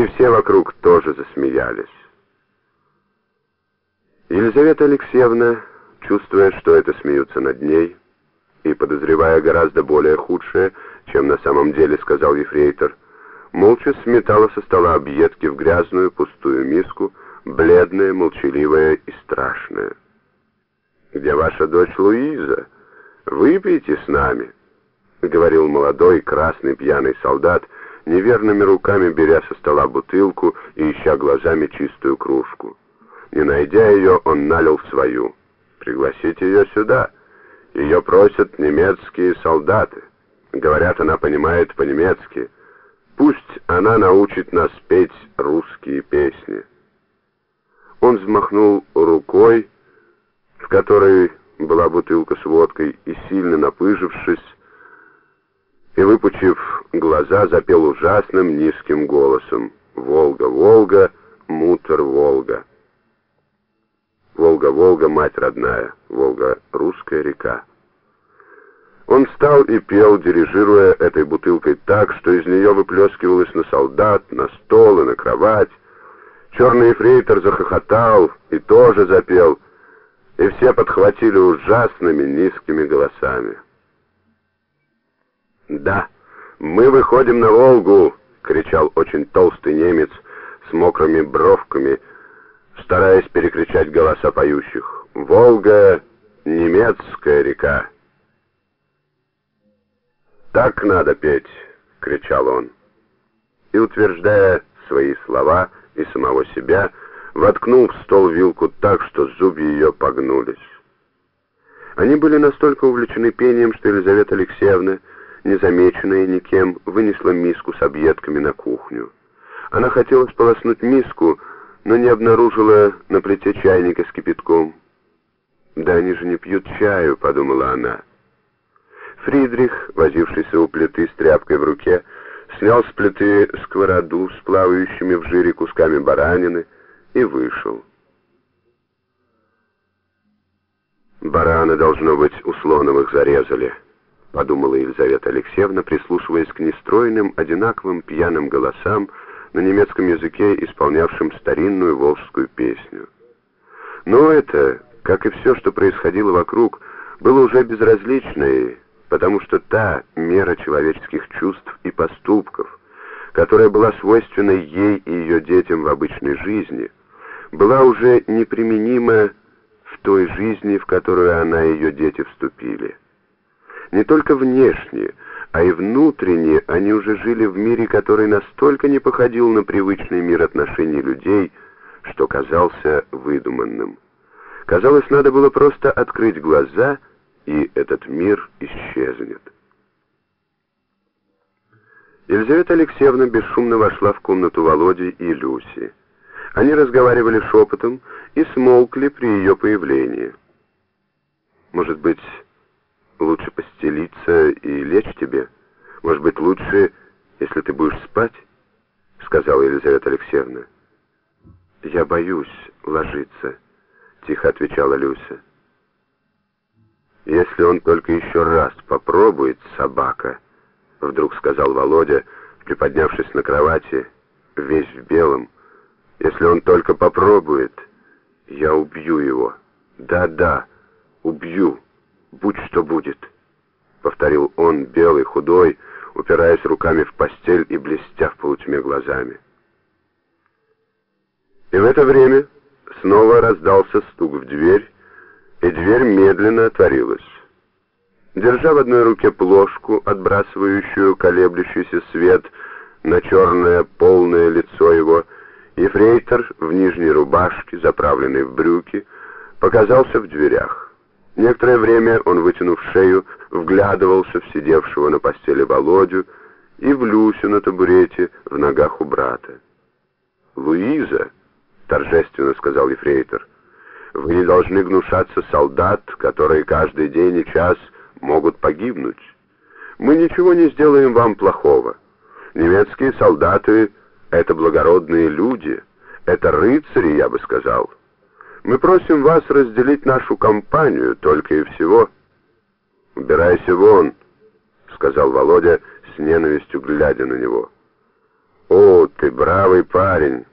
и все вокруг тоже засмеялись. Елизавета Алексеевна, чувствуя, что это смеются над ней, и подозревая гораздо более худшее, чем на самом деле сказал ефрейтор, молча сметала со стола объедки в грязную пустую миску, бледная, молчаливая и страшная. «Где ваша дочь Луиза? Выпейте с нами», — говорил молодой красный пьяный солдат, неверными руками беря со стола бутылку и ища глазами чистую кружку. Не найдя ее, он налил в свою. «Пригласите ее сюда. Ее просят немецкие солдаты. Говорят, она понимает по-немецки. Пусть она научит нас петь русские песни». Он взмахнул рукой, в которой была бутылка с водкой, и, сильно напыжившись, и, выпучив глаза, запел ужасным низким голосом «Волга, Волга, мутор, Волга». Волга, Волга, мать родная, Волга, русская река. Он встал и пел, дирижируя этой бутылкой так, что из нее выплескивалось на солдат, на стол и на кровать. Черный фрейтор захохотал и тоже запел, и все подхватили ужасными низкими голосами. «Да, мы выходим на Волгу!» — кричал очень толстый немец с мокрыми бровками, стараясь перекричать голоса поющих. «Волга — немецкая река!» «Так надо петь!» — кричал он. И, утверждая свои слова и самого себя, воткнул в стол вилку так, что зубья ее погнулись. Они были настолько увлечены пением, что Елизавета Алексеевна, незамеченная никем, вынесла миску с объедками на кухню. Она хотела сполоснуть миску, но не обнаружила на плите чайника с кипятком. «Да они же не пьют чаю», — подумала она. Фридрих, возившийся у плиты с тряпкой в руке, снял с плиты сковороду с плавающими в жире кусками баранины и вышел. «Бараны, должно быть, у Слоновых зарезали», — подумала Елизавета Алексеевна, прислушиваясь к нестройным, одинаковым пьяным голосам, на немецком языке, исполнявшим старинную волжскую песню. Но это, как и все, что происходило вокруг, было уже безразлично, потому что та мера человеческих чувств и поступков, которая была свойственна ей и ее детям в обычной жизни, была уже неприменима в той жизни, в которую она и ее дети вступили. Не только внешне, а и внутренне они уже жили в мире, который настолько не походил на привычный мир отношений людей, что казался выдуманным. Казалось, надо было просто открыть глаза, и этот мир исчезнет. Елизавета Алексеевна бесшумно вошла в комнату Володи и Люси. Они разговаривали шепотом и смолкли при ее появлении. «Может быть, лучше постелиться и лечь тебе? Может быть, лучше, если ты будешь спать?» — сказала Елизавета Алексеевна. «Я боюсь ложиться», — тихо отвечала Люся. «Если он только еще раз попробует, собака», — вдруг сказал Володя, приподнявшись на кровати, весь в белом, «если он только попробует, я убью его. Да-да, убью» будь что будет», — повторил он, белый, худой, упираясь руками в постель и блестя в полутьме глазами. И в это время снова раздался стук в дверь, и дверь медленно отворилась. Держа в одной руке плошку, отбрасывающую колеблющийся свет на черное полное лицо его, ефрейтор в нижней рубашке, заправленный в брюки, показался в дверях. Некоторое время он, вытянув шею, вглядывался в сидевшего на постели Володю и в Люсю на табурете в ногах у брата. «Луиза», — торжественно сказал ефрейтор, — «вы не должны гнушаться солдат, которые каждый день и час могут погибнуть. Мы ничего не сделаем вам плохого. Немецкие солдаты — это благородные люди, это рыцари, я бы сказал». Мы просим вас разделить нашу компанию только и всего. Убирайся вон, сказал Володя с ненавистью глядя на него. «О, ты бравый парень!»